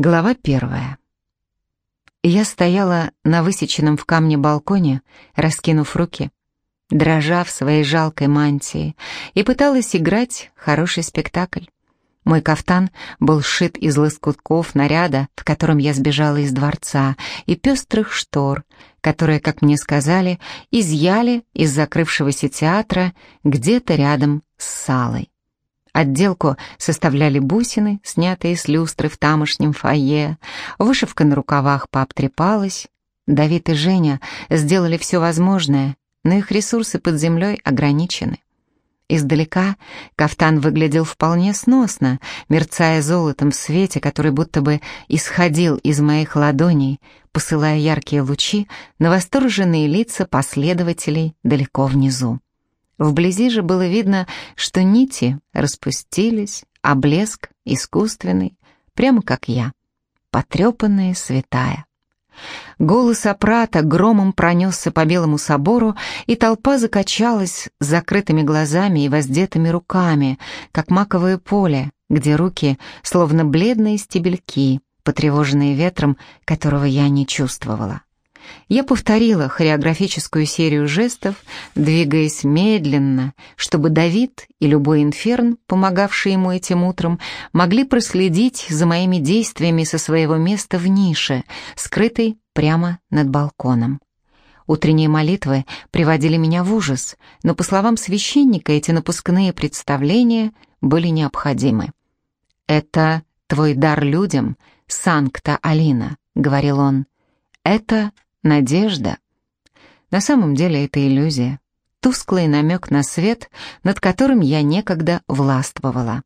Глава первая. Я стояла на высеченном в камне балконе, раскинув руки, дрожа в своей жалкой мантии, и пыталась играть хороший спектакль. Мой кафтан был сшит из лоскутков наряда, в котором я сбежала из дворца, и пестрых штор, которые, как мне сказали, изъяли из закрывшегося театра где-то рядом с салой. Отделку составляли бусины, снятые с люстры в тамошнем фойе. Вышивка на рукавах пообтрепалась. Давид и Женя сделали все возможное, но их ресурсы под землей ограничены. Издалека кафтан выглядел вполне сносно, мерцая золотом в свете, который будто бы исходил из моих ладоней, посылая яркие лучи на восторженные лица последователей далеко внизу. Вблизи же было видно, что нити распустились, а блеск искусственный, прямо как я, потрепанная святая. Голос опрата громом пронесся по Белому собору, и толпа закачалась с закрытыми глазами и воздетыми руками, как маковое поле, где руки, словно бледные стебельки, потревоженные ветром, которого я не чувствовала. Я повторила хореографическую серию жестов, двигаясь медленно, чтобы Давид и любой инферн, помогавший ему этим утром, могли проследить за моими действиями со своего места в нише, скрытой прямо над балконом. Утренние молитвы приводили меня в ужас, но, по словам священника, эти напускные представления были необходимы. «Это твой дар людям, Санкта Алина», — говорил он. «Это надежда. На самом деле это иллюзия, тусклый намек на свет, над которым я некогда властвовала.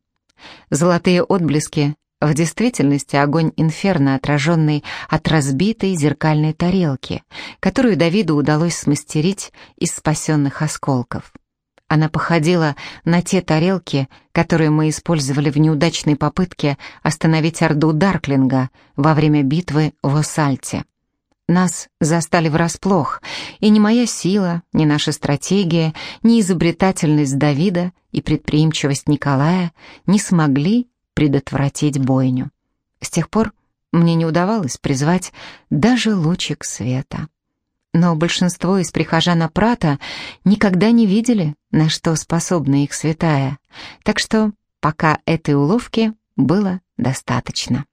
Золотые отблески в действительности огонь инферно, отраженный от разбитой зеркальной тарелки, которую Давиду удалось смастерить из спасенных осколков. Она походила на те тарелки, которые мы использовали в неудачной попытке остановить Орду Дарклинга во время битвы в Осальте. Нас застали врасплох, и ни моя сила, ни наша стратегия, ни изобретательность Давида и предприимчивость Николая не смогли предотвратить бойню. С тех пор мне не удавалось призвать даже лучик света. Но большинство из прихожан Апрата никогда не видели, на что способна их святая, так что пока этой уловки было достаточно.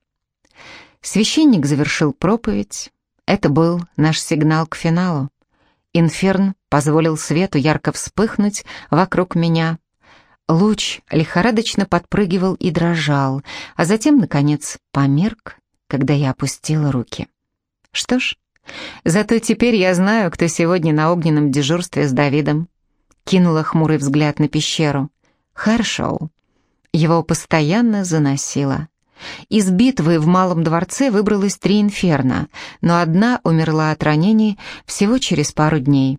Священник завершил проповедь, это был наш сигнал к финалу. Инферн позволил свету ярко вспыхнуть вокруг меня. Луч лихорадочно подпрыгивал и дрожал, а затем, наконец, померк, когда я опустила руки. Что ж, зато теперь я знаю, кто сегодня на огненном дежурстве с Давидом. Кинула хмурый взгляд на пещеру. Хэршоу. Его постоянно заносило. Из битвы в Малом дворце выбралось три инферно, но одна умерла от ранений всего через пару дней.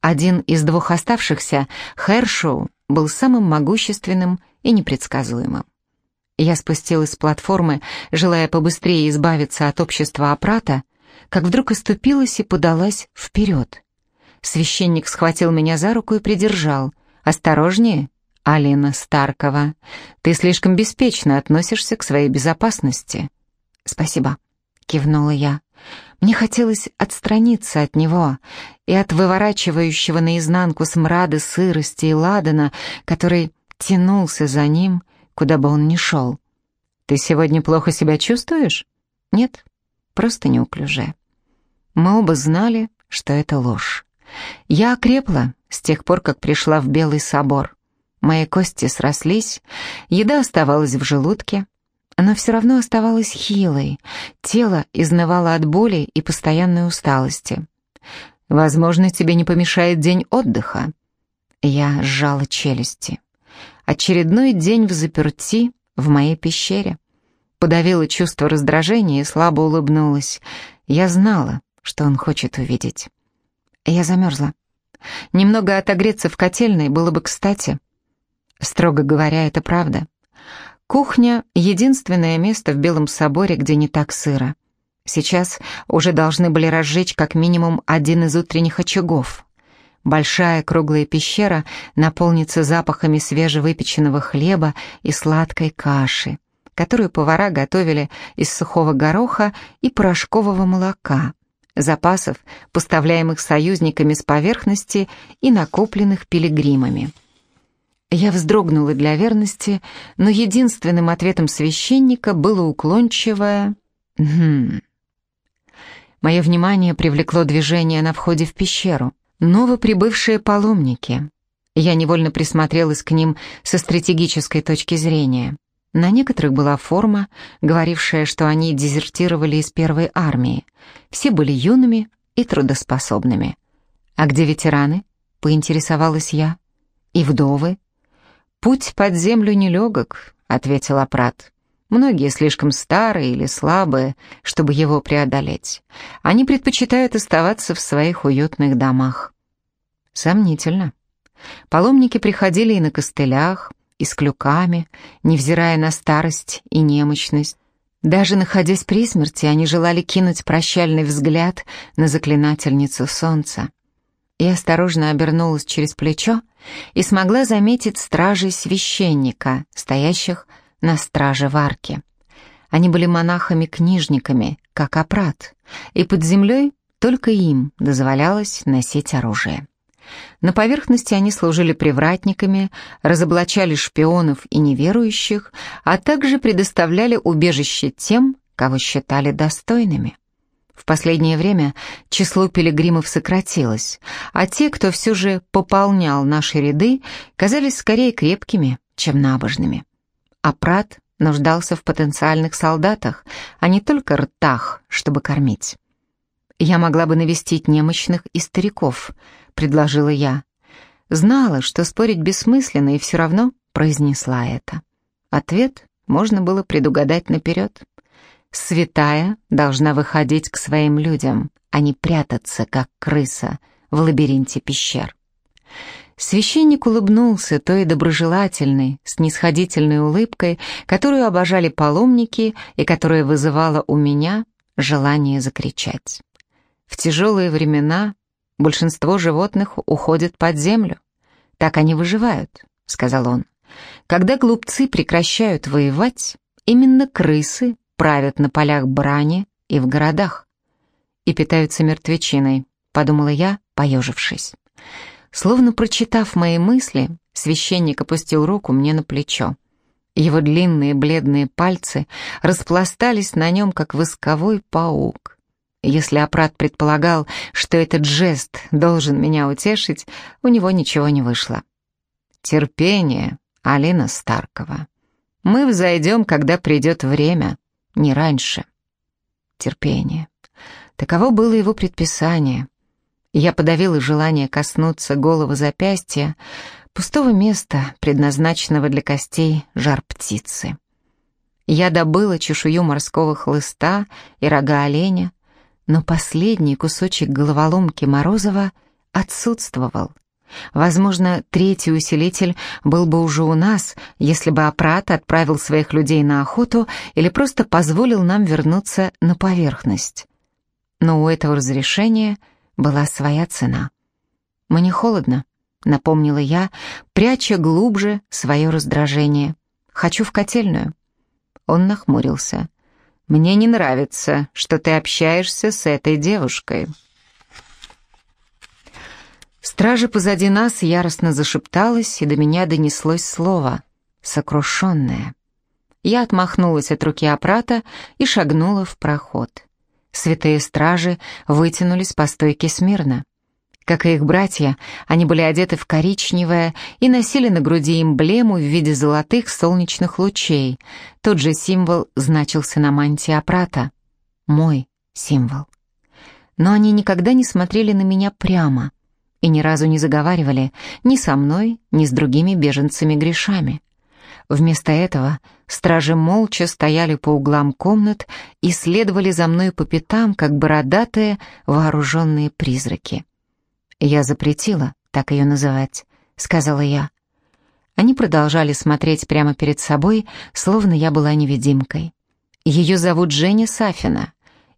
Один из двух оставшихся, Хершоу, был самым могущественным и непредсказуемым. Я спустилась с платформы, желая побыстрее избавиться от общества Апрата, как вдруг оступилась и подалась вперед. Священник схватил меня за руку и придержал. «Осторожнее, Алина Старкова, ты слишком беспечно относишься к своей безопасности». «Спасибо», — кивнула я. Мне хотелось отстраниться от него и от выворачивающего наизнанку смрада сырости и ладана, который тянулся за ним, куда бы он ни шел. «Ты сегодня плохо себя чувствуешь?» «Нет, просто неуклюже». Мы оба знали, что это ложь. Я окрепла с тех пор, как пришла в Белый собор. Мои кости срослись, еда оставалась в желудке, но все равно оставалась хилой, тело изнывало от боли и постоянной усталости. «Возможно, тебе не помешает день отдыха». Я сжала челюсти. Очередной день в заперти в моей пещере. Подавила чувство раздражения и слабо улыбнулась. Я знала, что он хочет увидеть. Я замерзла. Немного отогреться в котельной было бы кстати. Строго говоря, это правда. Кухня — единственное место в Белом соборе, где не так сыро. Сейчас уже должны были разжечь как минимум один из утренних очагов. Большая круглая пещера наполнится запахами свежевыпеченного хлеба и сладкой каши, которую повара готовили из сухого гороха и порошкового молока, запасов, поставляемых союзниками с поверхности и накопленных пилигримами. Я вздрогнула для верности, но единственным ответом священника было уклончивое «Хм». Мое внимание привлекло движение на входе в пещеру. Новоприбывшие паломники. Я невольно присмотрелась к ним со стратегической точки зрения. На некоторых была форма, говорившая, что они дезертировали из первой армии. Все были юными и трудоспособными. «А где ветераны?» — поинтересовалась я. «И вдовы?» «Путь под землю нелегок», — ответил Апрат. Многие слишком старые или слабые, чтобы его преодолеть. Они предпочитают оставаться в своих уютных домах. Сомнительно. Паломники приходили и на костылях, и с клюками, невзирая на старость и немощность. Даже находясь при смерти, они желали кинуть прощальный взгляд на заклинательницу солнца. Я осторожно обернулась через плечо и смогла заметить стражей священника, стоящих на страже в арке. Они были монахами-книжниками, как опрат, и под землей только им дозволялось носить оружие. На поверхности они служили привратниками, разоблачали шпионов и неверующих, а также предоставляли убежище тем, кого считали достойными. В последнее время число пилигримов сократилось, а те, кто все же пополнял наши ряды, казались скорее крепкими, чем набожными а Прат нуждался в потенциальных солдатах, а не только ртах, чтобы кормить. «Я могла бы навестить немощных и стариков», — предложила я. Знала, что спорить бессмысленно, и все равно произнесла это. Ответ можно было предугадать наперед. Святая должна выходить к своим людям, а не прятаться, как крыса, в лабиринте пещер. Священник улыбнулся той доброжелательной, снисходительной улыбкой, которую обожали паломники и которая вызывала у меня желание закричать. В тяжелые времена большинство животных уходят под землю. Так они выживают, сказал он. Когда глупцы прекращают воевать, именно крысы правят на полях брани и в городах. И питаются мертвечиной, подумала я, поежившись. Словно прочитав мои мысли, священник опустил руку мне на плечо. Его длинные бледные пальцы распластались на нем, как восковой паук. Если Апрат предполагал, что этот жест должен меня утешить, у него ничего не вышло. Терпение, Алина Старкова. Мы взойдем, когда придет время, не раньше. Терпение. Таково было его предписание. Я подавила желание коснуться голого запястья, пустого места, предназначенного для костей жар птицы. Я добыла чешую морского хлыста и рога оленя, но последний кусочек головоломки Морозова отсутствовал. Возможно, третий усилитель был бы уже у нас, если бы Апрат отправил своих людей на охоту или просто позволил нам вернуться на поверхность. Но у этого разрешения была своя цена. «Мне холодно», — напомнила я, пряча глубже свое раздражение. «Хочу в котельную». Он нахмурился. «Мне не нравится, что ты общаешься с этой девушкой». Стража позади нас яростно зашепталась, и до меня донеслось слово «сокрушенное». Я отмахнулась от руки опрата и шагнула в проход. Святые стражи вытянулись по стойке смирно. Как и их братья, они были одеты в коричневое и носили на груди эмблему в виде золотых солнечных лучей. Тот же символ значился на мантии Апрата. Мой символ. Но они никогда не смотрели на меня прямо и ни разу не заговаривали ни со мной, ни с другими беженцами-грешами. Вместо этого стражи молча стояли по углам комнат и следовали за мной по пятам, как бородатые вооруженные призраки. «Я запретила так ее называть», — сказала я. Они продолжали смотреть прямо перед собой, словно я была невидимкой. Ее зовут Женя Сафина,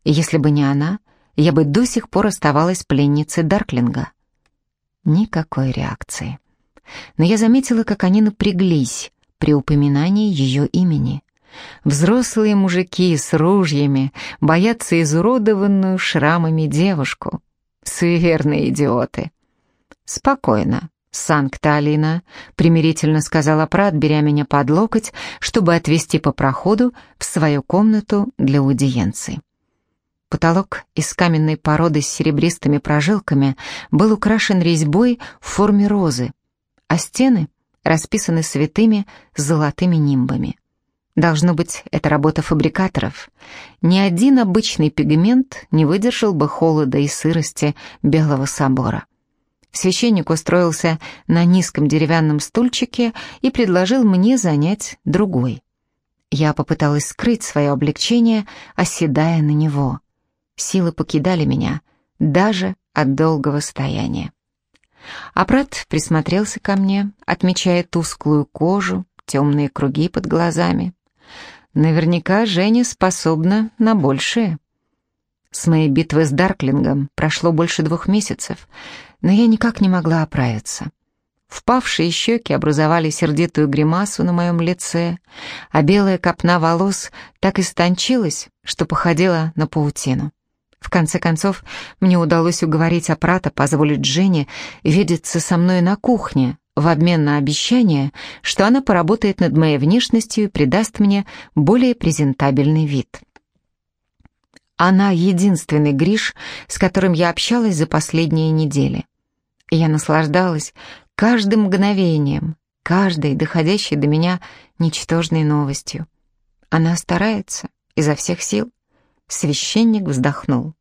если бы не она, я бы до сих пор оставалась пленницей Дарклинга. Никакой реакции. Но я заметила, как они напряглись, при упоминании ее имени. Взрослые мужики с ружьями боятся изуродованную шрамами девушку. Суеверные идиоты. Спокойно, Санкта-Алина, примирительно сказала Прат, беря меня под локоть, чтобы отвести по проходу в свою комнату для аудиенции. Потолок из каменной породы с серебристыми прожилками был украшен резьбой в форме розы, а стены расписаны святыми золотыми нимбами. Должно быть, это работа фабрикаторов. Ни один обычный пигмент не выдержал бы холода и сырости Белого собора. Священник устроился на низком деревянном стульчике и предложил мне занять другой. Я попыталась скрыть свое облегчение, оседая на него. Силы покидали меня, даже от долгого стояния. Апрат присмотрелся ко мне, отмечая тусклую кожу, темные круги под глазами. Наверняка Женя способна на большее. С моей битвы с Дарклингом прошло больше двух месяцев, но я никак не могла оправиться. Впавшие щеки образовали сердитую гримасу на моем лице, а белая копна волос так истончилась, что походила на паутину. В конце концов, мне удалось уговорить Апрата позволить Жене видеться со мной на кухне, в обмен на обещание, что она поработает над моей внешностью и придаст мне более презентабельный вид. Она единственный Гриш, с которым я общалась за последние недели. Я наслаждалась каждым мгновением, каждой доходящей до меня ничтожной новостью. Она старается изо всех сил. Священник вздохнул.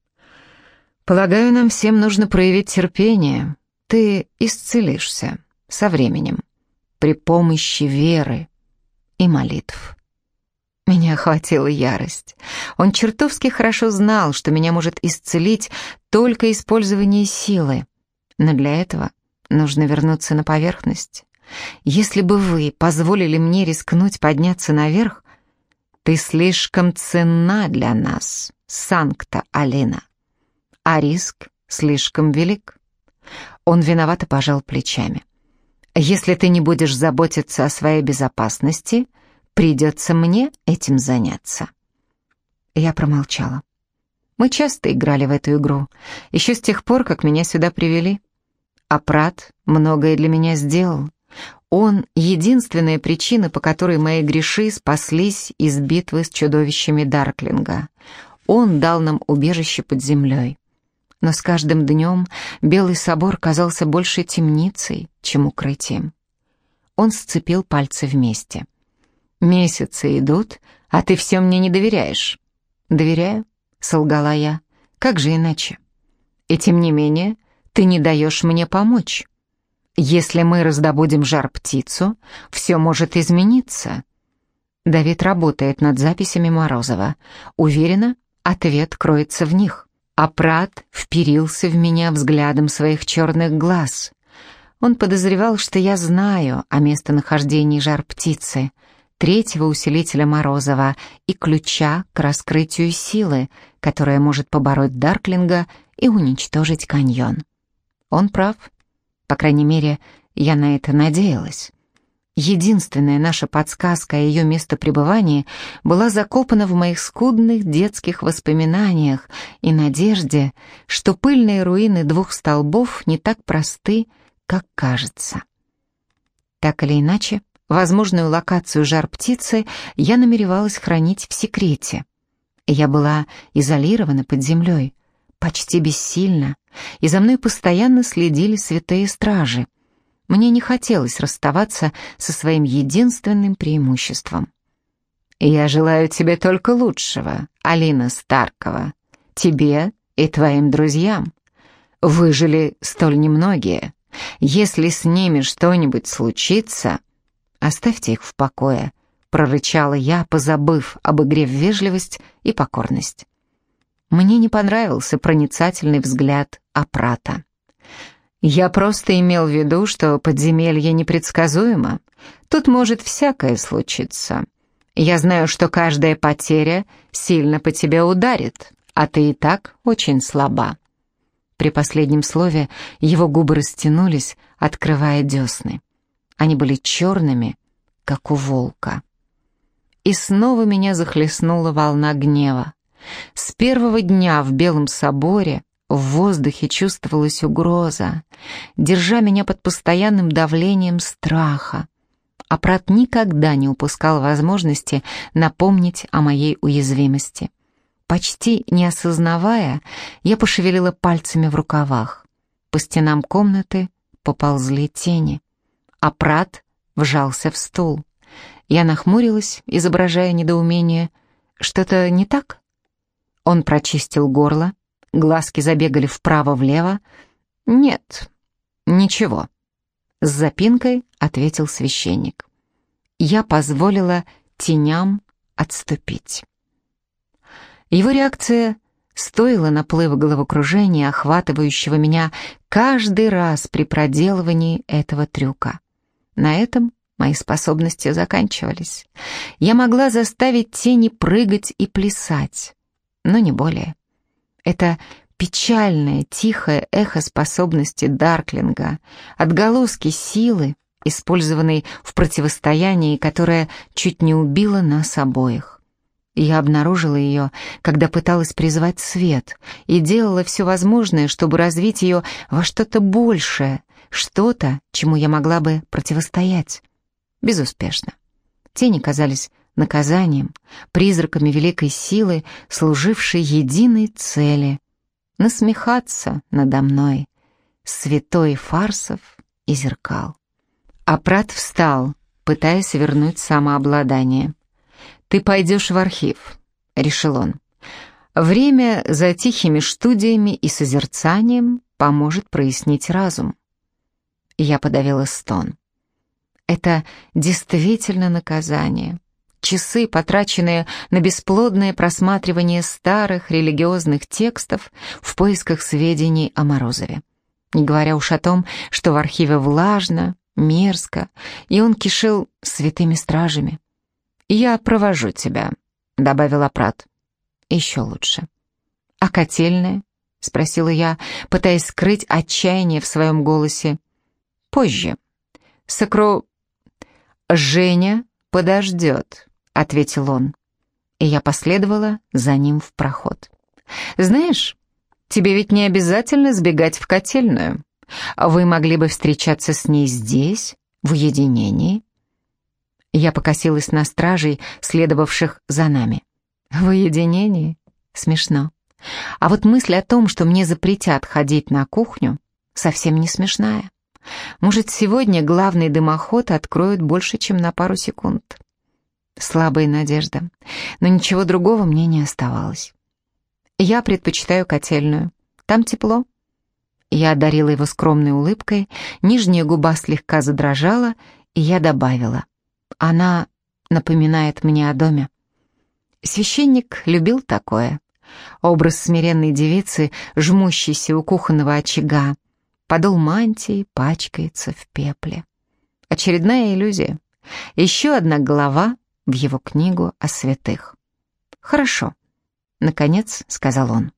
«Полагаю, нам всем нужно проявить терпение. Ты исцелишься со временем, при помощи веры и молитв». Меня охватила ярость. Он чертовски хорошо знал, что меня может исцелить только использование силы. Но для этого нужно вернуться на поверхность. Если бы вы позволили мне рискнуть подняться наверх, ты слишком ценна для нас, Санкта-Алина. А риск слишком велик. Он виновато пожал плечами. Если ты не будешь заботиться о своей безопасности, Придется мне этим заняться. Я промолчала. Мы часто играли в эту игру, еще с тех пор, как меня сюда привели. А Прат многое для меня сделал. Он — единственная причина, по которой мои греши спаслись из битвы с чудовищами Дарклинга. Он дал нам убежище под землей. Но с каждым днем Белый собор казался больше темницей, чем укрытием. Он сцепил пальцы вместе — Месяцы идут, а ты все мне не доверяешь. Доверяю, солгала я. Как же иначе? И тем не менее, ты не даешь мне помочь. Если мы раздобудем жар-птицу, все может измениться. Давид работает над записями Морозова. Уверена, ответ кроется в них. А Прат вперился в меня взглядом своих черных глаз. Он подозревал, что я знаю о местонахождении жар-птицы — третьего усилителя Морозова и ключа к раскрытию силы, которая может побороть Дарклинга и уничтожить каньон. Он прав. По крайней мере, я на это надеялась. Единственная наша подсказка о ее местопребывании была закопана в моих скудных детских воспоминаниях и надежде, что пыльные руины двух столбов не так просты, как кажется. Так или иначе, Возможную локацию жар-птицы я намеревалась хранить в секрете. Я была изолирована под землей, почти бессильна, и за мной постоянно следили святые стражи. Мне не хотелось расставаться со своим единственным преимуществом. «Я желаю тебе только лучшего, Алина Старкова, тебе и твоим друзьям. Выжили столь немногие. Если с ними что-нибудь случится, «Оставьте их в покое», — прорычала я, позабыв об игре в вежливость и покорность. Мне не понравился проницательный взгляд Апрата. «Я просто имел в виду, что подземелье непредсказуемо. Тут может всякое случиться. Я знаю, что каждая потеря сильно по тебе ударит, а ты и так очень слаба». При последнем слове его губы растянулись, открывая десны. Они были черными, как у волка. и снова меня захлестнула волна гнева. С первого дня в Белом соборе в воздухе чувствовалась угроза, держа меня под постоянным давлением страха. А Прат никогда не упускал возможности напомнить о моей уязвимости. Почти не осознавая, я пошевелила пальцами в рукавах. По стенам комнаты поползли тени, а Прат вжался в стул. Я нахмурилась, изображая недоумение. «Что-то не так?» Он прочистил горло, глазки забегали вправо-влево. «Нет, ничего», — с запинкой ответил священник. Я позволила теням отступить. Его реакция стоила наплыва головокружения, охватывающего меня каждый раз при проделывании этого трюка. На этом мои способности заканчивались. Я могла заставить тени прыгать и плясать, но не более. Это печальное, тихое эхо способности Дарклинга, отголоски силы, использованной в противостоянии, которое чуть не убило нас обоих. Я обнаружила ее, когда пыталась призвать свет, и делала все возможное, чтобы развить ее во что-то большее, что-то, чему я могла бы противостоять. Безуспешно. Тени казались наказанием, призраками великой силы, служившей единой цели — насмехаться надо мной, святой фарсов и зеркал. Апрат встал, пытаясь вернуть самообладание. «Ты пойдешь в архив», — решил он. «Время за тихими студиями и созерцанием поможет прояснить разум». Я подавила стон. Это действительно наказание. Часы, потраченные на бесплодное просматривание старых религиозных текстов в поисках сведений о Морозове. Не говоря уж о том, что в архиве влажно, мерзко, и он кишел святыми стражами. «Я провожу тебя», — добавила Прат. «Еще лучше». «А котельная?» — спросила я, пытаясь скрыть отчаяние в своем голосе. «Позже. Сокро...» «Женя подождет», — ответил он. И я последовала за ним в проход. «Знаешь, тебе ведь не обязательно сбегать в котельную. Вы могли бы встречаться с ней здесь, в уединении, я покосилась на стражей, следовавших за нами. В уединении? Смешно. А вот мысль о том, что мне запретят ходить на кухню, совсем не смешная. Может, сегодня главный дымоход откроют больше, чем на пару секунд. Слабая надежда, но ничего другого мне не оставалось. Я предпочитаю котельную. Там тепло. Я одарила его скромной улыбкой, нижняя губа слегка задрожала, и я добавила. Она напоминает мне о доме. Священник любил такое. Образ смиренной девицы, жмущейся у кухонного очага. Подол мантии пачкается в пепле. Очередная иллюзия. Еще одна глава в его книгу о святых. «Хорошо», — наконец сказал он.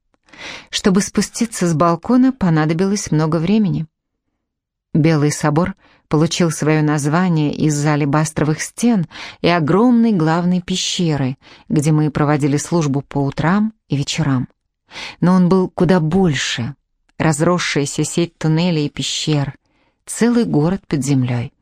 Чтобы спуститься с балкона, понадобилось много времени. Белый собор получил свое название из-за алебастровых стен и огромной главной пещеры, где мы проводили службу по утрам и вечерам. Но он был куда больше. Разросшаяся сеть туннелей и пещер, целый город под землей.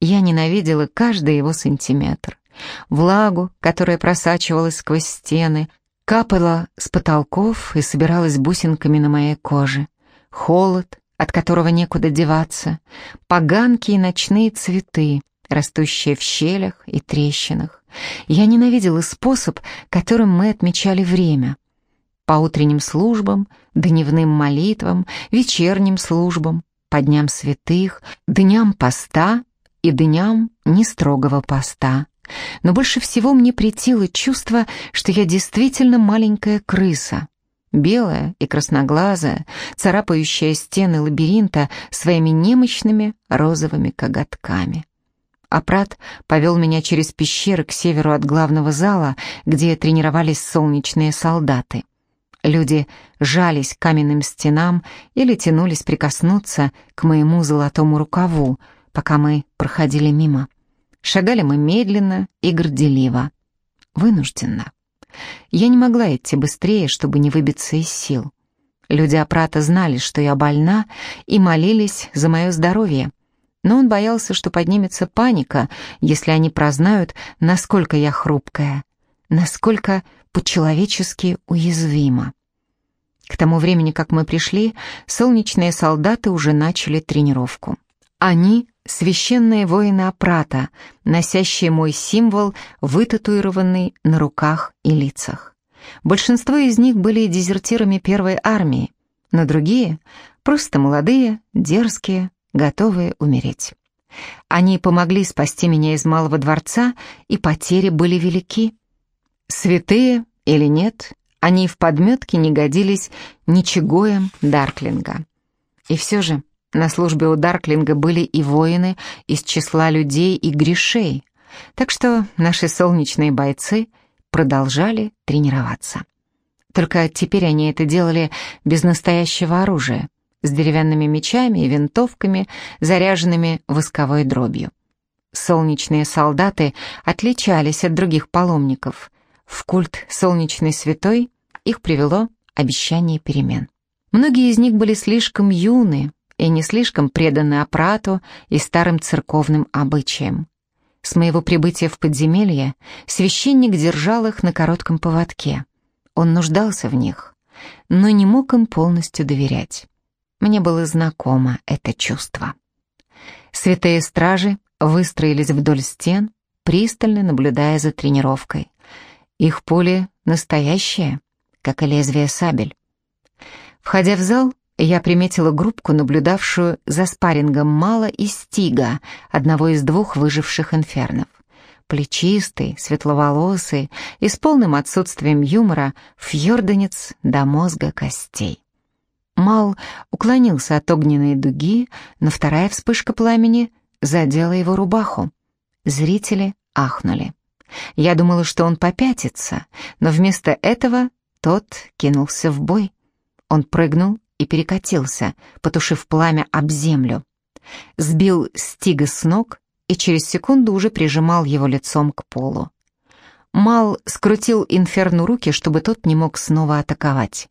Я ненавидела каждый его сантиметр. Влагу, которая просачивалась сквозь стены, капала с потолков и собиралась бусинками на моей коже. Холод, от которого некуда деваться, поганки и ночные цветы, растущие в щелях и трещинах. Я ненавидела способ, которым мы отмечали время. По утренним службам, дневным молитвам, вечерним службам, по дням святых, дням поста и дням нестрогого поста. Но больше всего мне претило чувство, что я действительно маленькая крыса, белая и красноглазая, царапающая стены лабиринта своими немощными розовыми коготками. Апрат повел меня через пещеры к северу от главного зала, где тренировались солнечные солдаты. Люди жались к каменным стенам или тянулись прикоснуться к моему золотому рукаву, пока мы проходили мимо. Шагали мы медленно и горделиво. вынужденно. Я не могла идти быстрее, чтобы не выбиться из сил. Люди Апрата знали, что я больна, и молились за мое здоровье. Но он боялся, что поднимется паника, если они прознают, насколько я хрупкая, насколько по-человечески уязвима. К тому времени, как мы пришли, солнечные солдаты уже начали тренировку. Они — священные воины Апрата, носящие мой символ, вытатуированный на руках и лицах. Большинство из них были дезертирами первой армии, но другие — просто молодые, дерзкие, готовые умереть. Они помогли спасти меня из малого дворца, и потери были велики. Святые или нет, они в подметке не годились ничегоем Дарклинга. И все же на службе у Дарклинга были и воины из числа людей и грешей, так что наши солнечные бойцы — продолжали тренироваться. Только теперь они это делали без настоящего оружия, с деревянными мечами и винтовками, заряженными восковой дробью. Солнечные солдаты отличались от других паломников. В культ солнечной святой их привело обещание перемен. Многие из них были слишком юны и не слишком преданы опрату и старым церковным обычаям. С моего прибытия в подземелье священник держал их на коротком поводке. Он нуждался в них, но не мог им полностью доверять. Мне было знакомо это чувство. Святые стражи выстроились вдоль стен, пристально наблюдая за тренировкой. Их поле настоящее, как и лезвие сабель. Входя в зал, я приметила группку, наблюдавшую за спаррингом Мала и Стига, одного из двух выживших инфернов. Плечистый, светловолосый и с полным отсутствием юмора фьорданец до мозга костей. Мал уклонился от огненной дуги, но вторая вспышка пламени задела его рубаху. Зрители ахнули. Я думала, что он попятится, но вместо этого тот кинулся в бой. Он прыгнул и перекатился, потушив пламя об землю. Сбил Стига с ног и через секунду уже прижимал его лицом к полу. Мал скрутил Инферну руки, чтобы тот не мог снова атаковать.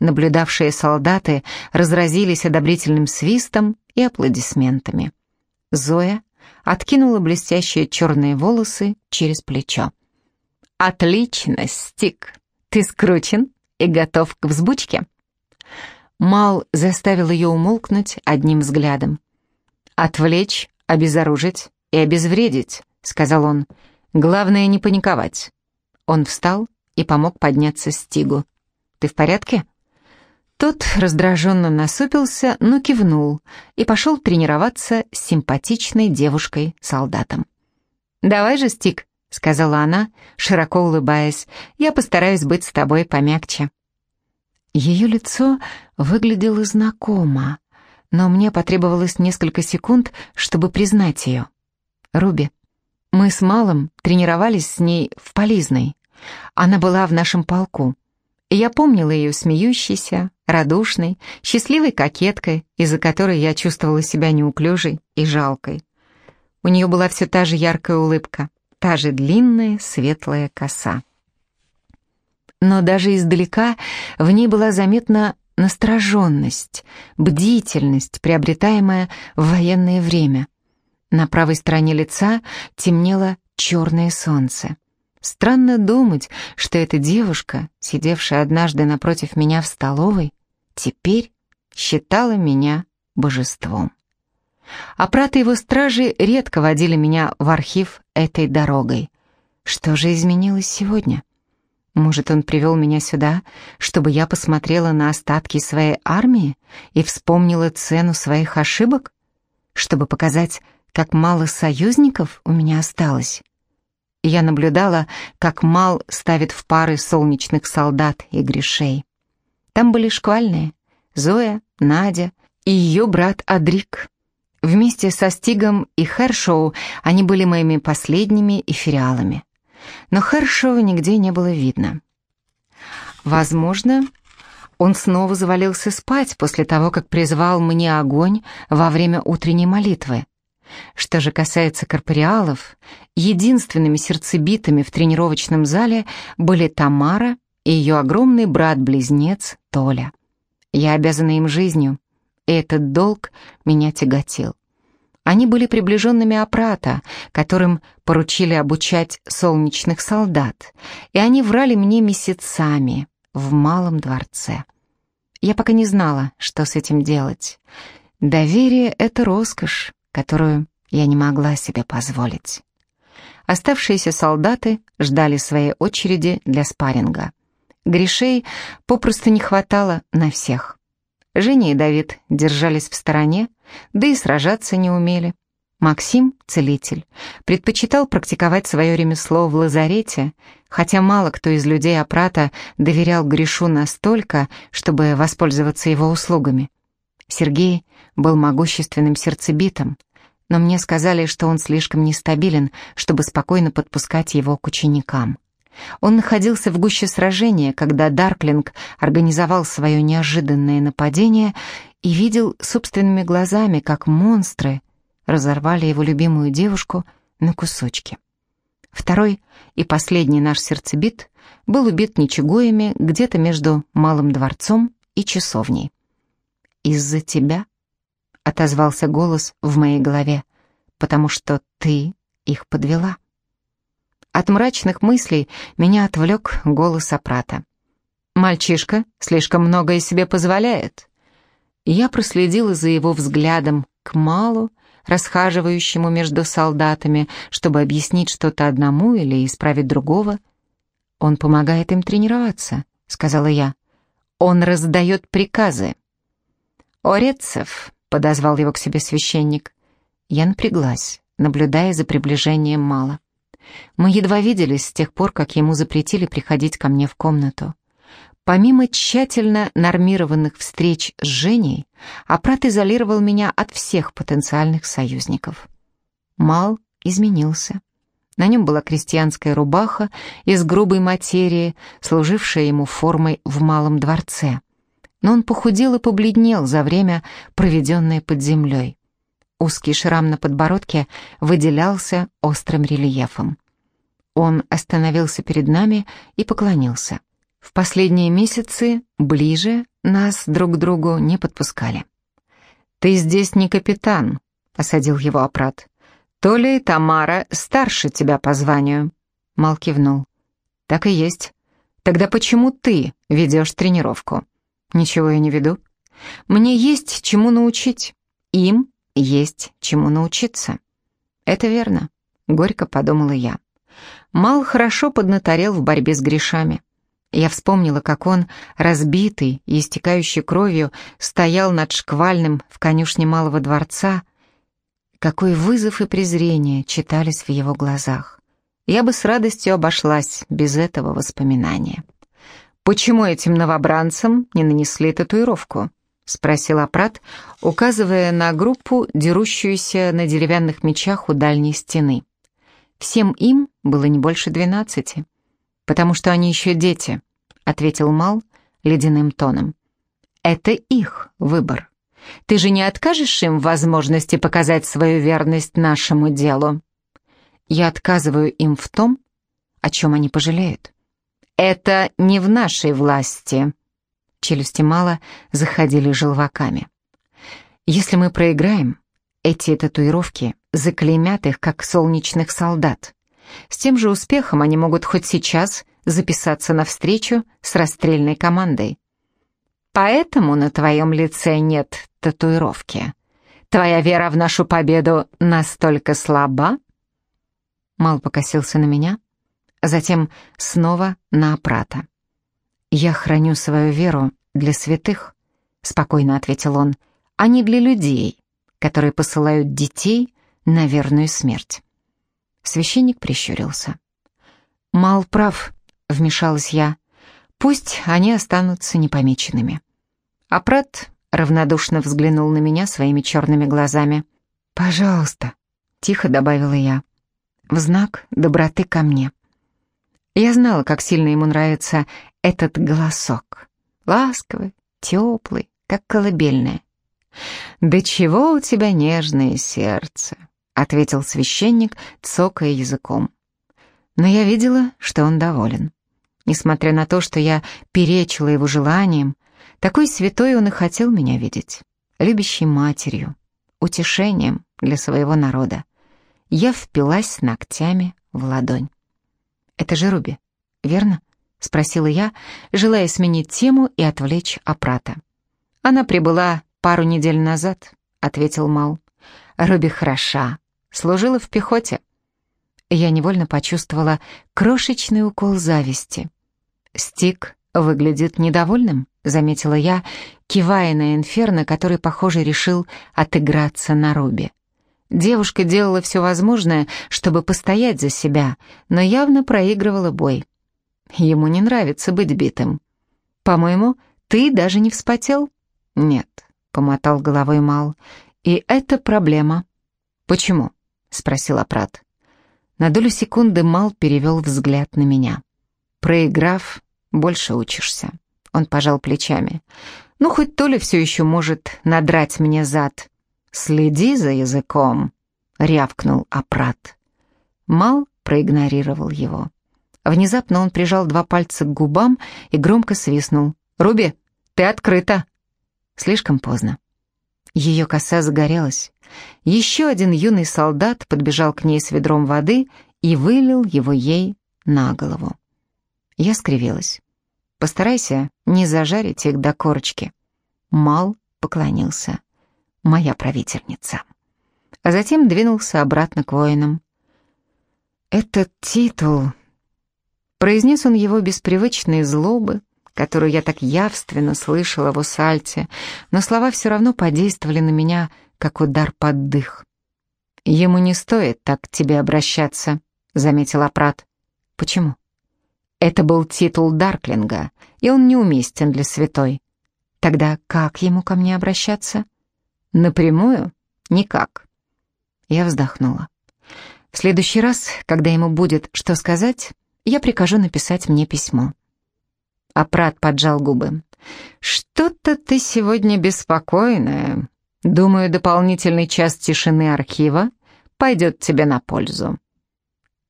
Наблюдавшие солдаты разразились одобрительным свистом и аплодисментами. Зоя откинула блестящие черные волосы через плечо. «Отлично, Стик! Ты скручен и готов к взбучке?» Мал заставил ее умолкнуть одним взглядом. «Отвлечь, обезоружить и обезвредить», — сказал он. «Главное не паниковать». Он встал и помог подняться Стигу. «Ты в порядке?» Тот раздраженно насупился, но кивнул и пошел тренироваться с симпатичной девушкой-солдатом. «Давай же, Стиг», — сказала она, широко улыбаясь, — «я постараюсь быть с тобой помягче». Ее лицо выглядело знакомо, но мне потребовалось несколько секунд, чтобы признать ее. Руби. Мы с Малым тренировались с ней в Полизной. Она была в нашем полку. И я помнила ее смеющейся, радушной, счастливой кокеткой, из-за которой я чувствовала себя неуклюжей и жалкой. У нее была все та же яркая улыбка, та же длинная светлая коса но даже издалека в ней была заметна настороженность, бдительность, приобретаемая в военное время. На правой стороне лица темнело черное солнце. Странно думать, что эта девушка, сидевшая однажды напротив меня в столовой, теперь считала меня божеством. А праты его стражи редко водили меня в архив этой дорогой. Что же изменилось сегодня? Может, он привел меня сюда, чтобы я посмотрела на остатки своей армии и вспомнила цену своих ошибок? Чтобы показать, как мало союзников у меня осталось? Я наблюдала, как Мал ставит в пары солнечных солдат и грешей. Там были шквальные — Зоя, Надя и ее брат Адрик. Вместе со Стигом и Хершоу они были моими последними эфириалами но Хершова нигде не было видно. Возможно, он снова завалился спать после того, как призвал мне огонь во время утренней молитвы. Что же касается корпориалов, единственными сердцебитами в тренировочном зале были Тамара и ее огромный брат-близнец Толя. Я обязана им жизнью, и этот долг меня тяготил. Они были приближенными Апрата, которым поручили обучать солнечных солдат, и они врали мне месяцами в малом дворце. Я пока не знала, что с этим делать. Доверие — это роскошь, которую я не могла себе позволить. Оставшиеся солдаты ждали своей очереди для спарринга. Гришей попросту не хватало на всех. Женя и Давид держались в стороне, да и сражаться не умели. Максим, целитель, предпочитал практиковать свое ремесло в лазарете, хотя мало кто из людей Апрата доверял Гришу настолько, чтобы воспользоваться его услугами. Сергей был могущественным сердцебитом, но мне сказали, что он слишком нестабилен, чтобы спокойно подпускать его к ученикам. Он находился в гуще сражения, когда Дарклинг организовал свое неожиданное нападение и видел собственными глазами, как монстры разорвали его любимую девушку на кусочки. Второй и последний наш сердцебит был убит ничегоями где-то между Малым дворцом и часовней. «Из-за тебя?» — отозвался голос в моей голове, «потому что ты их подвела». От мрачных мыслей меня отвлек голос Апрата. «Мальчишка слишком многое себе позволяет». Я проследила за его взглядом к Малу, расхаживающему между солдатами, чтобы объяснить что-то одному или исправить другого. «Он помогает им тренироваться», — сказала я. «Он раздает приказы». «Орецев», — подозвал его к себе священник. Я напряглась, наблюдая за приближением Мала. Мы едва виделись с тех пор, как ему запретили приходить ко мне в комнату. Помимо тщательно нормированных встреч с Женей, Апрат изолировал меня от всех потенциальных союзников. Мал изменился. На нем была крестьянская рубаха из грубой материи, служившая ему формой в малом дворце. Но он похудел и побледнел за время, проведенное под землей. Узкий шрам на подбородке выделялся острым рельефом. Он остановился перед нами и поклонился. В последние месяцы ближе нас друг к другу не подпускали. «Ты здесь не капитан», — осадил его опрат. «Толя и Тамара старше тебя по званию». Мал кивнул. «Так и есть. Тогда почему ты ведешь тренировку?» «Ничего я не веду. Мне есть чему научить. Им есть чему научиться». «Это верно», — горько подумала я. Мал хорошо поднаторел в борьбе с грешами. Я вспомнила, как он, разбитый и истекающий кровью, стоял над шквальным в конюшне малого дворца. Какой вызов и презрение читались в его глазах. Я бы с радостью обошлась без этого воспоминания. «Почему этим новобранцам не нанесли татуировку?» — спросил Апрат, указывая на группу, дерущуюся на деревянных мечах у дальней стены. Всем им было не больше двенадцати потому что они еще дети», — ответил Мал ледяным тоном. «Это их выбор. Ты же не откажешь им возможности показать свою верность нашему делу?» «Я отказываю им в том, о чем они пожалеют». «Это не в нашей власти», — челюсти Мала заходили желваками. «Если мы проиграем, эти татуировки заклеймят их, как солнечных солдат. С тем же успехом они могут хоть сейчас записаться на встречу с расстрельной командой. Поэтому на твоем лице нет татуировки. Твоя вера в нашу победу настолько слаба? Мал покосился на меня, затем снова на Апрата. «Я храню свою веру для святых», — спокойно ответил он, «а не для людей, которые посылают детей на верную смерть». Священник прищурился. «Мал прав», — вмешалась я. «Пусть они останутся непомеченными». А Прат равнодушно взглянул на меня своими черными глазами. «Пожалуйста», — тихо добавила я, — «в знак доброты ко мне». Я знала, как сильно ему нравится этот голосок. Ласковый, теплый, как колыбельное. «Да чего у тебя нежное сердце! ответил священник, цокая языком. Но я видела, что он доволен. Несмотря на то, что я перечила его желаниям, такой святой он и хотел меня видеть, любящей матерью, утешением для своего народа. Я впилась ногтями в ладонь. «Это же Руби, верно?» — спросила я, желая сменить тему и отвлечь Апрата. «Она прибыла пару недель назад», — ответил Мал. «Руби хороша, служила в пехоте». Я невольно почувствовала крошечный укол зависти. «Стик выглядит недовольным», — заметила я, кивая на Инферно, который, похоже, решил отыграться на Руби. Девушка делала все возможное, чтобы постоять за себя, но явно проигрывала бой. Ему не нравится быть битым. «По-моему, ты даже не вспотел?» «Нет», — помотал головой Мал, — «и это проблема». «Почему?» — спросил Апрат. На долю секунды Мал перевел взгляд на меня. «Проиграв, больше учишься». Он пожал плечами. «Ну, хоть Толя все еще может надрать мне зад». «Следи за языком», — рявкнул Апрат. Мал проигнорировал его. Внезапно он прижал два пальца к губам и громко свистнул. «Руби, ты открыта!» Слишком поздно. Ее коса загорелась. Еще один юный солдат подбежал к ней с ведром воды и вылил его ей на голову. Я скривилась. «Постарайся не зажарить их до корочки». Мал поклонился. «Моя правительница». А затем двинулся обратно к воинам. «Этот титул Произнес он его без привычной злобы, которую я так явственно слышала в усальте, но слова все равно подействовали на меня, как удар под дых. «Ему не стоит так к тебе обращаться», — заметил Апрат. «Почему?» «Это был титул Дарклинга, и он неуместен для святой. Тогда как ему ко мне обращаться?» «Напрямую? Никак». Я вздохнула. «В следующий раз, когда ему будет что сказать, я прикажу написать мне письмо». Апрат поджал губы. «Что-то ты сегодня беспокойная. Думаю, дополнительный час тишины архива пойдет тебе на пользу».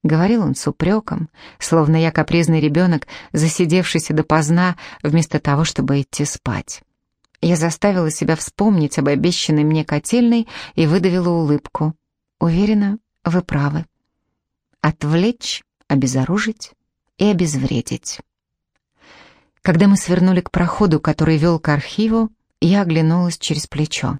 Говорил он с упреком, словно я капризный ребенок, засидевшийся допоздна, вместо того, чтобы идти спать. Я заставила себя вспомнить об обещанной мне котельной и выдавила улыбку. Уверена, вы правы. Отвлечь обезоружить и обезвредить. Когда мы свернули к проходу, который вел к архиву, я оглянулась через плечо.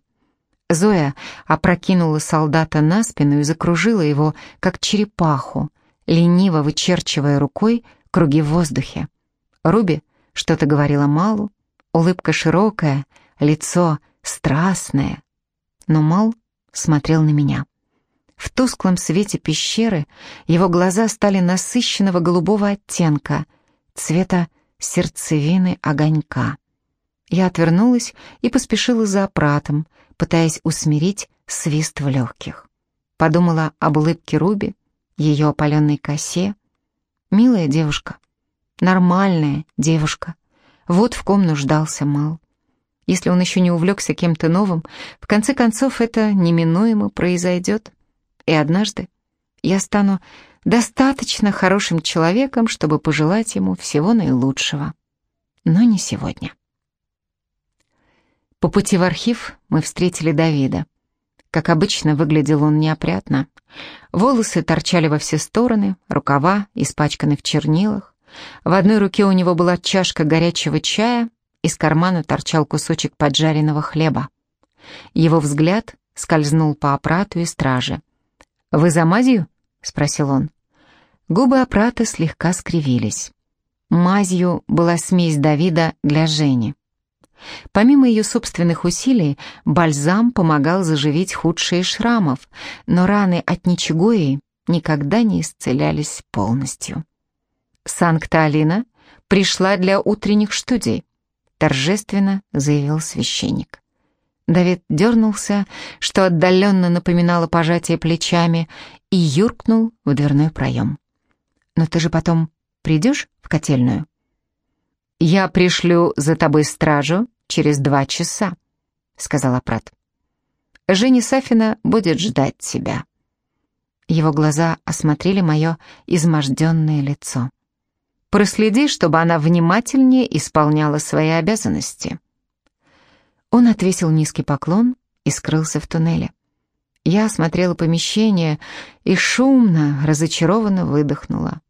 Зоя опрокинула солдата на спину и закружила его, как черепаху, лениво вычерчивая рукой круги в воздухе. Руби что-то говорила Малу, улыбка широкая, лицо страстное. Но Мал смотрел на меня. В тусклом свете пещеры его глаза стали насыщенного голубого оттенка, цвета сердцевины огонька. Я отвернулась и поспешила за аппаратом, пытаясь усмирить свист в легких. Подумала об улыбке Руби, ее опаленной косе. Милая девушка, нормальная девушка. Вот в ком нуждался Мал. Если он еще не увлекся кем-то новым, в конце концов это неминуемо произойдет и однажды я стану достаточно хорошим человеком, чтобы пожелать ему всего наилучшего. Но не сегодня. По пути в архив мы встретили Давида. Как обычно, выглядел он неопрятно. Волосы торчали во все стороны, рукава испачканы в чернилах. В одной руке у него была чашка горячего чая, из кармана торчал кусочек поджаренного хлеба. Его взгляд скользнул по аппарату и страже. «Вы за мазью?» — спросил он. Губы Апрата слегка скривились. Мазью была смесь Давида для Жени. Помимо ее собственных усилий, бальзам помогал заживить худшие шрамов, но раны от ничегои никогда не исцелялись полностью. «Санкта-Алина пришла для утренних студий», — торжественно заявил священник. Давид дернулся, что отдаленно напоминало пожатие плечами, и юркнул в дверной проем. «Но ты же потом придешь в котельную?» «Я пришлю за тобой стражу через два часа», — сказала Прат. «Женя Сафина будет ждать тебя». Его глаза осмотрели мое изможденное лицо. «Проследи, чтобы она внимательнее исполняла свои обязанности». Он отвесил низкий поклон и скрылся в туннеле. Я осмотрела помещение и шумно, разочарованно выдохнула.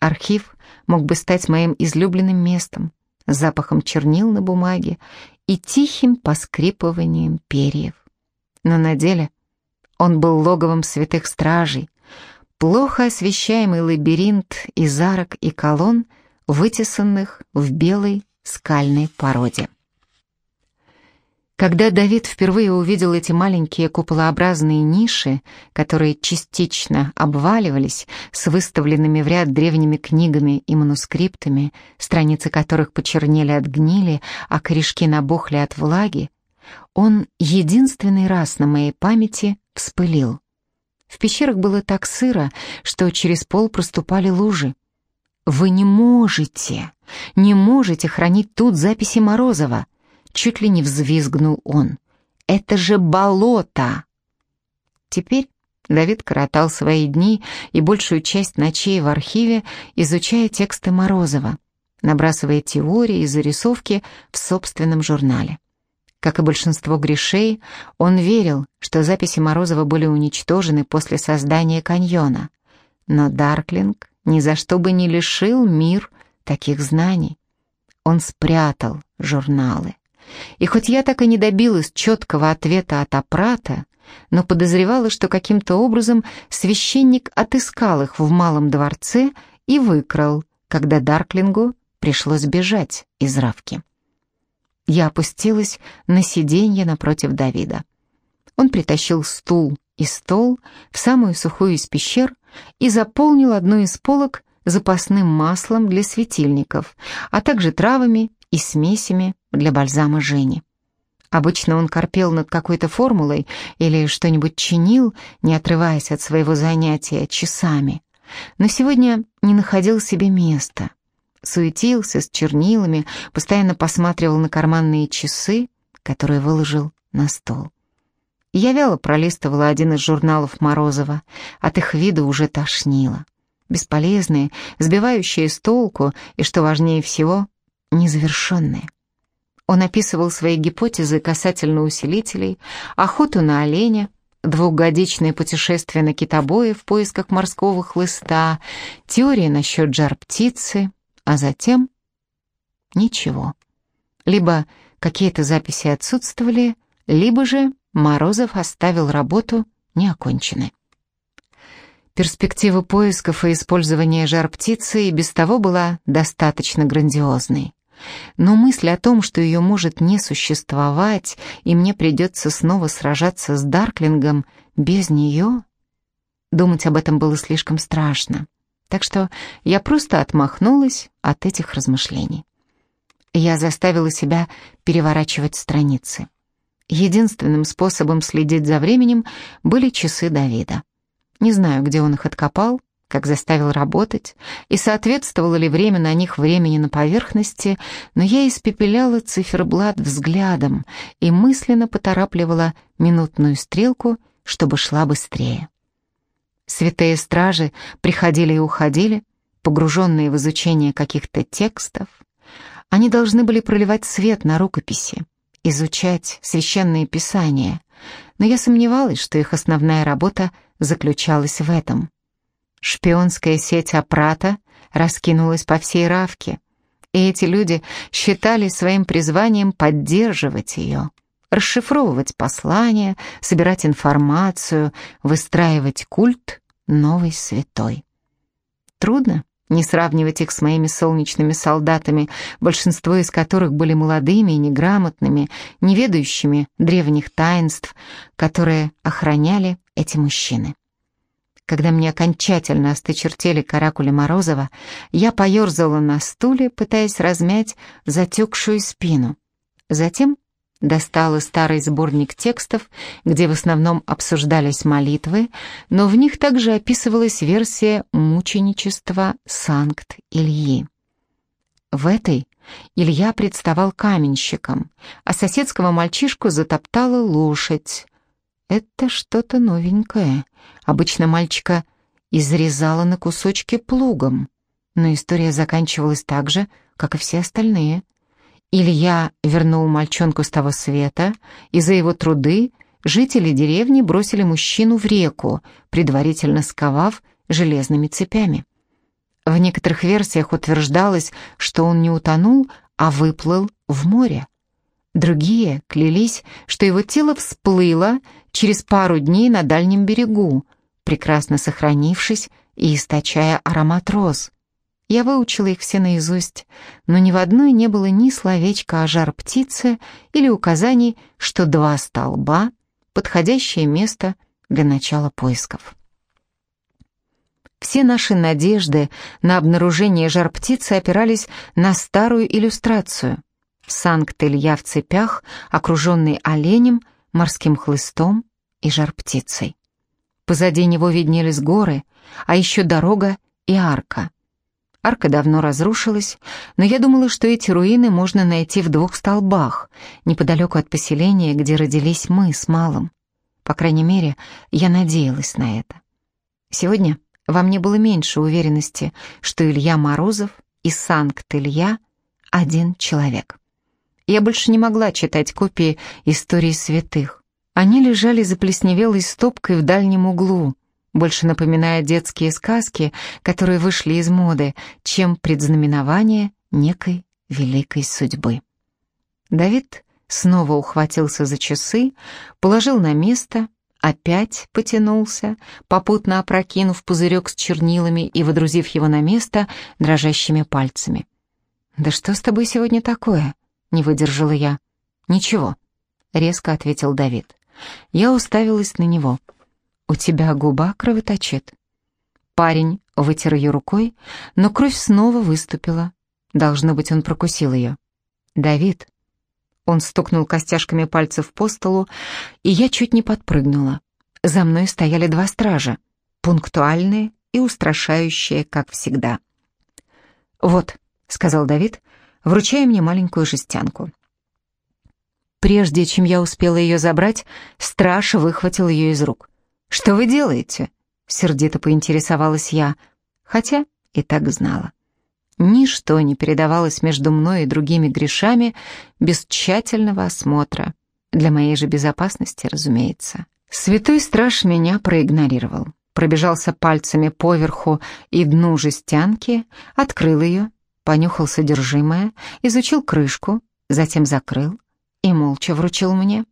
Архив мог бы стать моим излюбленным местом, запахом чернил на бумаге и тихим поскрипыванием перьев. Но на деле он был логовом святых стражей, плохо освещаемый лабиринт из арок и колонн, вытесанных в белой скальной породе. Когда Давид впервые увидел эти маленькие куполообразные ниши, которые частично обваливались с выставленными в ряд древними книгами и манускриптами, страницы которых почернели от гнили, а корешки набухли от влаги, он единственный раз на моей памяти вспылил. В пещерах было так сыро, что через пол проступали лужи. «Вы не можете, не можете хранить тут записи Морозова!» Чуть ли не взвизгнул он. «Это же болото!» Теперь Давид коротал свои дни и большую часть ночей в архиве, изучая тексты Морозова, набрасывая теории и зарисовки в собственном журнале. Как и большинство грешей, он верил, что записи Морозова были уничтожены после создания каньона. Но Дарклинг ни за что бы не лишил мир таких знаний. Он спрятал журналы. И хоть я так и не добилась четкого ответа от Апрата, но подозревала, что каким-то образом священник отыскал их в малом дворце и выкрал, когда Дарклингу пришлось бежать из Равки. Я опустилась на сиденье напротив Давида. Он притащил стул и стол в самую сухую из пещер и заполнил одну из полок запасным маслом для светильников, а также травами и смесями для бальзама Жени. Обычно он корпел над какой-то формулой или что-нибудь чинил, не отрываясь от своего занятия часами. Но сегодня не находил себе места. Суетился с чернилами, постоянно посматривал на карманные часы, которые выложил на стол. Я вяло пролистывала один из журналов Морозова, от их вида уже тошнило. Бесполезные, сбивающие с толку и, что важнее всего, незавершенные. Он описывал свои гипотезы касательно усилителей, охоту на оленя, двухгодичное путешествие на китобое в поисках морского хлыста, теории насчет жар-птицы, а затем ничего. Либо какие-то записи отсутствовали, либо же Морозов оставил работу неоконченной. Перспектива поисков и использования жар-птицы и без того была достаточно грандиозной. Но мысль о том, что ее может не существовать, и мне придется снова сражаться с Дарклингом без нее... Думать об этом было слишком страшно. Так что я просто отмахнулась от этих размышлений. Я заставила себя переворачивать страницы. Единственным способом следить за временем были часы Давида. Не знаю, где он их откопал, как заставил работать, и соответствовало ли время на них времени на поверхности, но я испепеляла циферблат взглядом и мысленно поторапливала минутную стрелку, чтобы шла быстрее. Святые стражи приходили и уходили, погруженные в изучение каких-то текстов. Они должны были проливать свет на рукописи, изучать священные писания, но я сомневалась, что их основная работа заключалась в этом. Шпионская сеть Апрата раскинулась по всей Равке, и эти люди считали своим призванием поддерживать ее, расшифровывать послания, собирать информацию, выстраивать культ новой святой. Трудно не сравнивать их с моими солнечными солдатами, большинство из которых были молодыми и неграмотными, неведающими древних таинств, которые охраняли эти мужчины. Когда мне окончательно осточертели каракули Морозова, я поерзала на стуле, пытаясь размять затекшую спину. Затем достала старый сборник текстов, где в основном обсуждались молитвы, но в них также описывалась версия мученичества Санкт-Ильи. В этой Илья представал каменщиком, а соседского мальчишку затоптала лошадь. Это что-то новенькое. Обычно мальчика изрезала на кусочки плугом, но история заканчивалась так же, как и все остальные. Илья вернул мальчонку с того света, и за его труды жители деревни бросили мужчину в реку, предварительно сковав железными цепями. В некоторых версиях утверждалось, что он не утонул, а выплыл в море. Другие клялись, что его тело всплыло через пару дней на дальнем берегу, прекрасно сохранившись и источая аромат роз. Я выучила их все наизусть, но ни в одной не было ни словечка о жар-птице или указаний, что два столба — подходящее место для начала поисков. Все наши надежды на обнаружение жар-птицы опирались на старую иллюстрацию. Санкт-Илья в цепях, окруженный оленем, морским хлыстом и жар-птицей. Позади него виднелись горы, а еще дорога и арка. Арка давно разрушилась, но я думала, что эти руины можно найти в двух столбах, неподалеку от поселения, где родились мы с Малым. По крайней мере, я надеялась на это. Сегодня во мне было меньше уверенности, что Илья Морозов и Санкт-Илья — один человек. Я больше не могла читать копии истории святых. Они лежали заплесневелой стопкой в дальнем углу, больше напоминая детские сказки, которые вышли из моды, чем предзнаменование некой великой судьбы. Давид снова ухватился за часы, положил на место, опять потянулся, попутно опрокинув пузырек с чернилами и водрузив его на место дрожащими пальцами. «Да что с тобой сегодня такое?» — не выдержала я. «Ничего», — резко ответил Давид. Я уставилась на него — «У тебя губа кровоточит». Парень вытер ее рукой, но кровь снова выступила. Должно быть, он прокусил ее. «Давид». Он стукнул костяшками пальцев по столу, и я чуть не подпрыгнула. За мной стояли два стража, пунктуальные и устрашающие, как всегда. «Вот», — сказал Давид, вручая мне маленькую жестянку. Прежде чем я успела ее забрать, страж выхватил ее из рук. «Что вы делаете?» — сердито поинтересовалась я, хотя и так знала. Ничто не передавалось между мной и другими грешами без тщательного осмотра. Для моей же безопасности, разумеется. Святой страж меня проигнорировал. Пробежался пальцами поверху и дну жестянки, открыл ее, понюхал содержимое, изучил крышку, затем закрыл и молча вручил мне.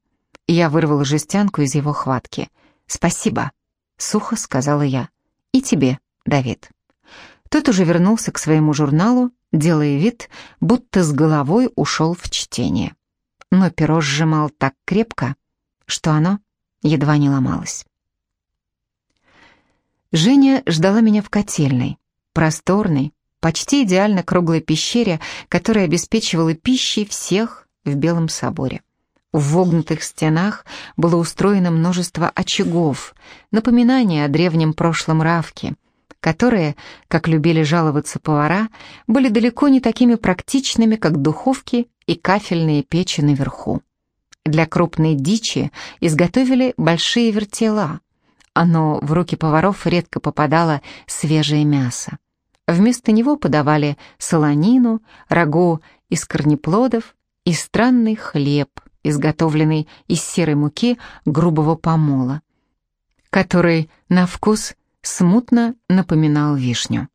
Я вырвала жестянку из его хватки — «Спасибо», — сухо сказала я. «И тебе, Давид». Тот уже вернулся к своему журналу, делая вид, будто с головой ушел в чтение. Но перо сжимал так крепко, что оно едва не ломалось. Женя ждала меня в котельной, просторной, почти идеально круглой пещере, которая обеспечивала пищей всех в Белом соборе. В вогнутых стенах было устроено множество очагов, напоминания о древнем прошлом Равки, которые, как любили жаловаться повара, были далеко не такими практичными, как духовки и кафельные печи наверху. Для крупной дичи изготовили большие вертела, но в руки поваров редко попадало свежее мясо. Вместо него подавали солонину, рагу из корнеплодов и странный хлеб – изготовленный из серой муки грубого помола, который на вкус смутно напоминал вишню.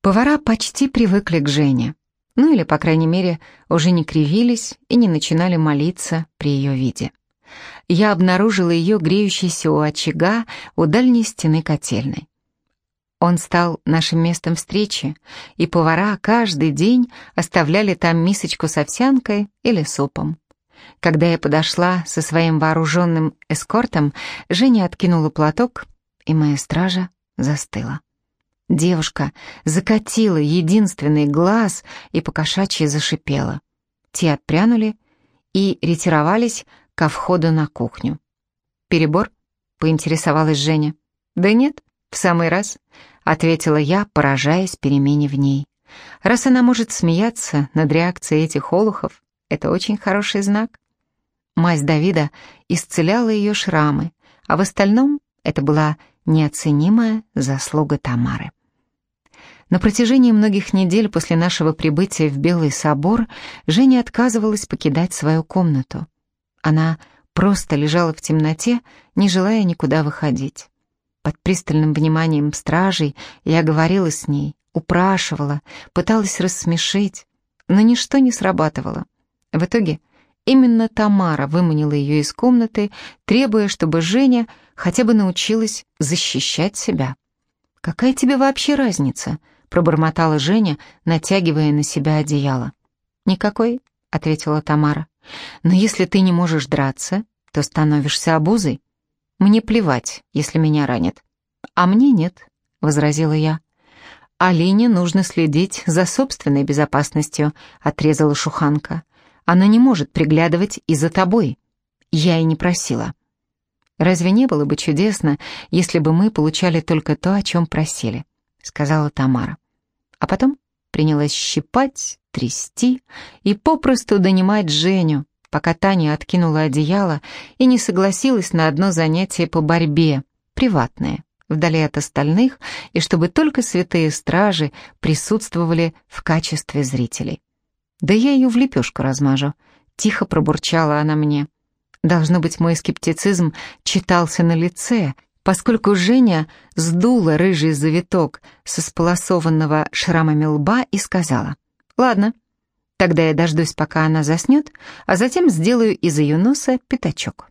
Повара почти привыкли к Жене, ну или, по крайней мере, уже не кривились и не начинали молиться при ее виде. Я обнаружила ее греющейся у очага у дальней стены котельной. Он стал нашим местом встречи, и повара каждый день оставляли там мисочку с овсянкой или супом. Когда я подошла со своим вооруженным эскортом, Женя откинула платок, и моя стража застыла. Девушка закатила единственный глаз и покошачьи зашипела. Те отпрянули и ретировались ко входу на кухню. «Перебор?» — поинтересовалась Женя. «Да нет, в самый раз ответила я, поражаясь перемене в ней. Раз она может смеяться над реакцией этих олухов, это очень хороший знак. Мазь Давида исцеляла ее шрамы, а в остальном это была неоценимая заслуга Тамары. На протяжении многих недель после нашего прибытия в Белый собор Женя отказывалась покидать свою комнату. Она просто лежала в темноте, не желая никуда выходить. Под пристальным вниманием стражей я говорила с ней, упрашивала, пыталась рассмешить, но ничто не срабатывало. В итоге именно Тамара выманила ее из комнаты, требуя, чтобы Женя хотя бы научилась защищать себя. «Какая тебе вообще разница?» — пробормотала Женя, натягивая на себя одеяло. «Никакой», — ответила Тамара. «Но если ты не можешь драться, то становишься обузой. Мне плевать, если меня ранят». «А мне нет», — возразила я. «Алине нужно следить за собственной безопасностью», — отрезала Шуханка. «Она не может приглядывать и за тобой. Я и не просила». «Разве не было бы чудесно, если бы мы получали только то, о чем просили?» — сказала Тамара. А потом принялась щипать, трясти и попросту донимать Женю, пока Таня откинула одеяло и не согласилась на одно занятие по борьбе, приватное вдали от остальных, и чтобы только святые стражи присутствовали в качестве зрителей. «Да я ее в лепешку размажу», — тихо пробурчала она мне. Должно быть, мой скептицизм читался на лице, поскольку Женя сдула рыжий завиток со сполосованного шрамами лба и сказала, «Ладно, тогда я дождусь, пока она заснет, а затем сделаю из ее носа пятачок».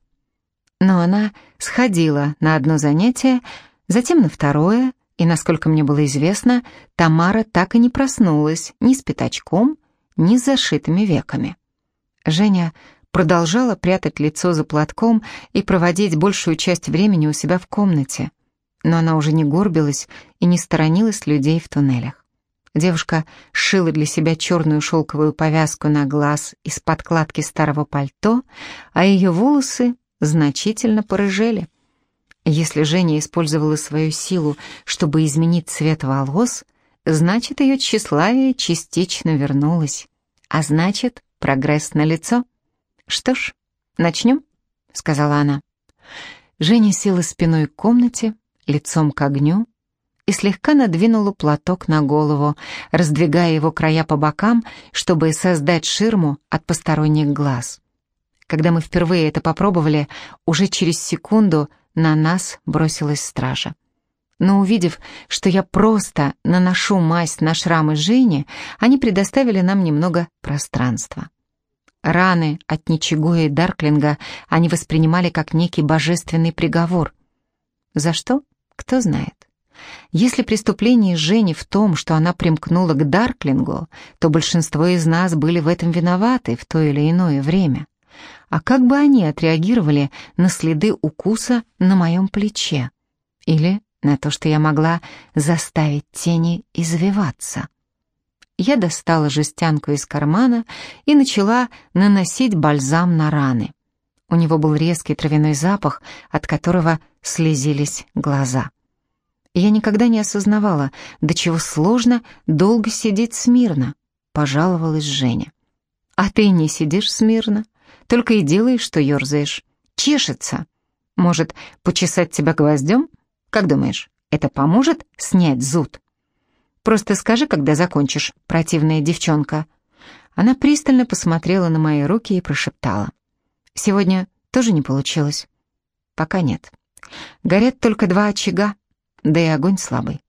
Но она сходила на одно занятие, затем на второе, и, насколько мне было известно, Тамара так и не проснулась ни с пятачком, ни с зашитыми веками. Женя продолжала прятать лицо за платком и проводить большую часть времени у себя в комнате, но она уже не горбилась и не сторонилась людей в туннелях. Девушка сшила для себя черную шелковую повязку на глаз из подкладки старого пальто, а ее волосы значительно порыжели. Если Женя использовала свою силу, чтобы изменить цвет волос, значит, ее тщеславие частично вернулось, а значит, прогресс на лицо. «Что ж, начнем?» — сказала она. Женя села спиной к комнате, лицом к огню и слегка надвинула платок на голову, раздвигая его края по бокам, чтобы создать ширму от посторонних глаз. Когда мы впервые это попробовали, уже через секунду на нас бросилась стража. Но увидев, что я просто наношу мазь на шрамы Жени, они предоставили нам немного пространства. Раны от Ничего и Дарклинга они воспринимали как некий божественный приговор. За что? Кто знает. Если преступление Жени в том, что она примкнула к Дарклингу, то большинство из нас были в этом виноваты в то или иное время. А как бы они отреагировали на следы укуса на моем плече? Или на то, что я могла заставить тени извиваться? Я достала жестянку из кармана и начала наносить бальзам на раны. У него был резкий травяной запах, от которого слезились глаза. Я никогда не осознавала, до чего сложно долго сидеть смирно, пожаловалась Женя. А ты не сидишь смирно, только и делаешь, что ерзаешь. Чешется. Может, почесать тебя гвоздем? Как думаешь, это поможет снять зуд? Просто скажи, когда закончишь, противная девчонка». Она пристально посмотрела на мои руки и прошептала. «Сегодня тоже не получилось?» «Пока нет. Горят только два очага, да и огонь слабый».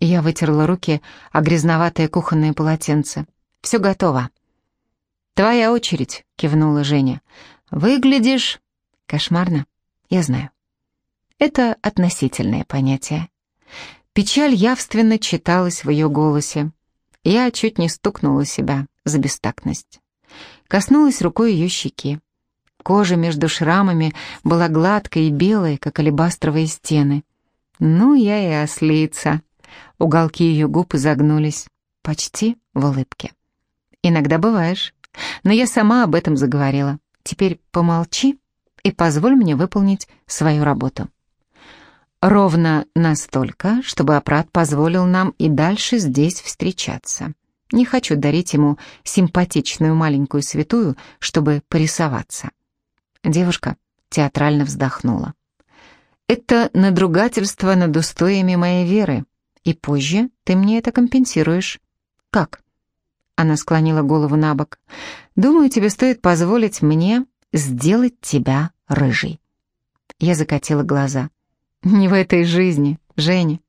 Я вытерла руки о грязноватое кухонное полотенце. «Все готово». «Твоя очередь», — кивнула Женя. «Выглядишь...» «Кошмарно, я знаю». Это относительное понятие. Печаль явственно читалась в ее голосе. Я чуть не стукнула себя за бестактность. Коснулась рукой ее щеки. Кожа между шрамами была гладкой и белой, как алебастровые стены. Ну, я и ослица. Уголки ее губ изогнулись, почти в улыбке. Иногда бываешь. Но я сама об этом заговорила. Теперь помолчи и позволь мне выполнить свою работу. Ровно настолько, чтобы Апрат позволил нам и дальше здесь встречаться. Не хочу дарить ему симпатичную маленькую святую, чтобы порисоваться. Девушка театрально вздохнула. «Это надругательство над устоями моей веры, и позже ты мне это компенсируешь». «Как?» Она склонила голову на бок. «Думаю, тебе стоит позволить мне сделать тебя рыжей». Я закатила глаза. «Не в этой жизни, Женя».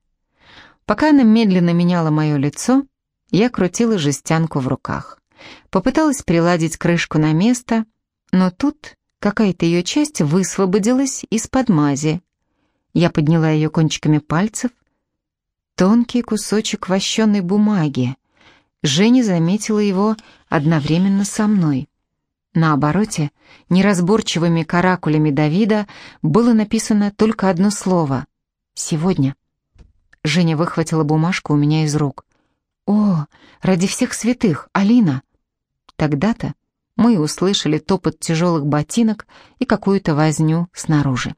Пока она медленно меняла мое лицо, я крутила жестянку в руках. Попыталась приладить крышку на место, но тут какая-то ее часть высвободилась из-под мази. Я подняла ее кончиками пальцев. Тонкий кусочек вощеной бумаги. Женя заметила его одновременно со мной. На обороте, неразборчивыми каракулями Давида, было написано только одно слово «Сегодня». Женя выхватила бумажку у меня из рук. «О, ради всех святых, Алина!» Тогда-то мы услышали топот тяжелых ботинок и какую-то возню снаружи.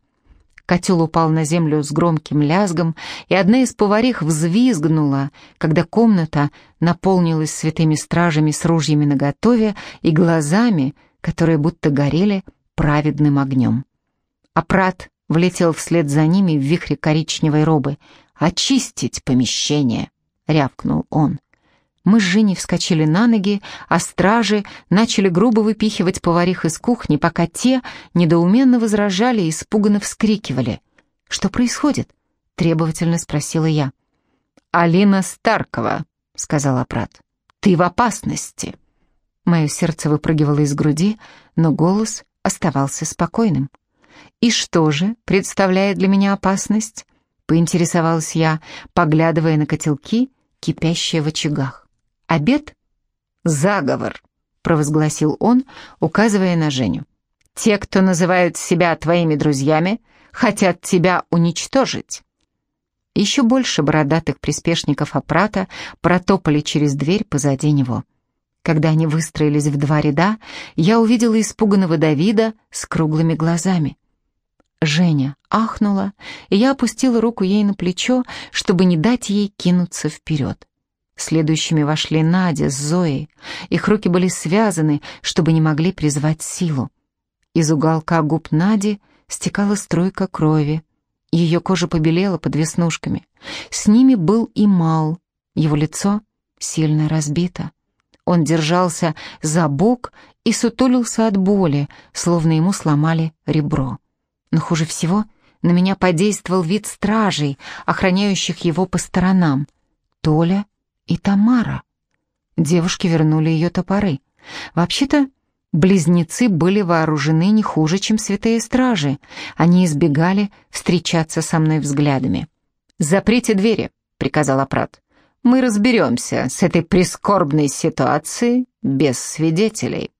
Котел упал на землю с громким лязгом, и одна из поварих взвизгнула, когда комната наполнилась святыми стражами с ружьями наготове и глазами, которые будто горели праведным огнем. А Прат влетел вслед за ними в вихре коричневой робы. «Очистить помещение!» — рявкнул он. Мы с Женей вскочили на ноги, а стражи начали грубо выпихивать поварих из кухни, пока те недоуменно возражали и испуганно вскрикивали. «Что происходит?» — требовательно спросила я. «Алина Старкова», — сказал Апрат. «Ты в опасности». Мое сердце выпрыгивало из груди, но голос оставался спокойным. «И что же представляет для меня опасность?» — поинтересовалась я, поглядывая на котелки, кипящие в очагах. «Обед?» «Заговор», — провозгласил он, указывая на Женю. «Те, кто называют себя твоими друзьями, хотят тебя уничтожить». Еще больше бородатых приспешников Апрата протопали через дверь позади него. Когда они выстроились в два ряда, я увидела испуганного Давида с круглыми глазами. Женя ахнула, и я опустила руку ей на плечо, чтобы не дать ей кинуться вперед. Следующими вошли Надя с Зоей. Их руки были связаны, чтобы не могли призвать силу. Из уголка губ Нади стекала струйка крови. Ее кожа побелела под веснушками. С ними был и Мал. Его лицо сильно разбито. Он держался за бок и сутулился от боли, словно ему сломали ребро. Но хуже всего на меня подействовал вид стражей, охраняющих его по сторонам. Толя и Тамара. Девушки вернули ее топоры. Вообще-то, близнецы были вооружены не хуже, чем святые стражи. Они избегали встречаться со мной взглядами. «Заприте двери», — приказал Апрат. «Мы разберемся с этой прискорбной ситуацией без свидетелей».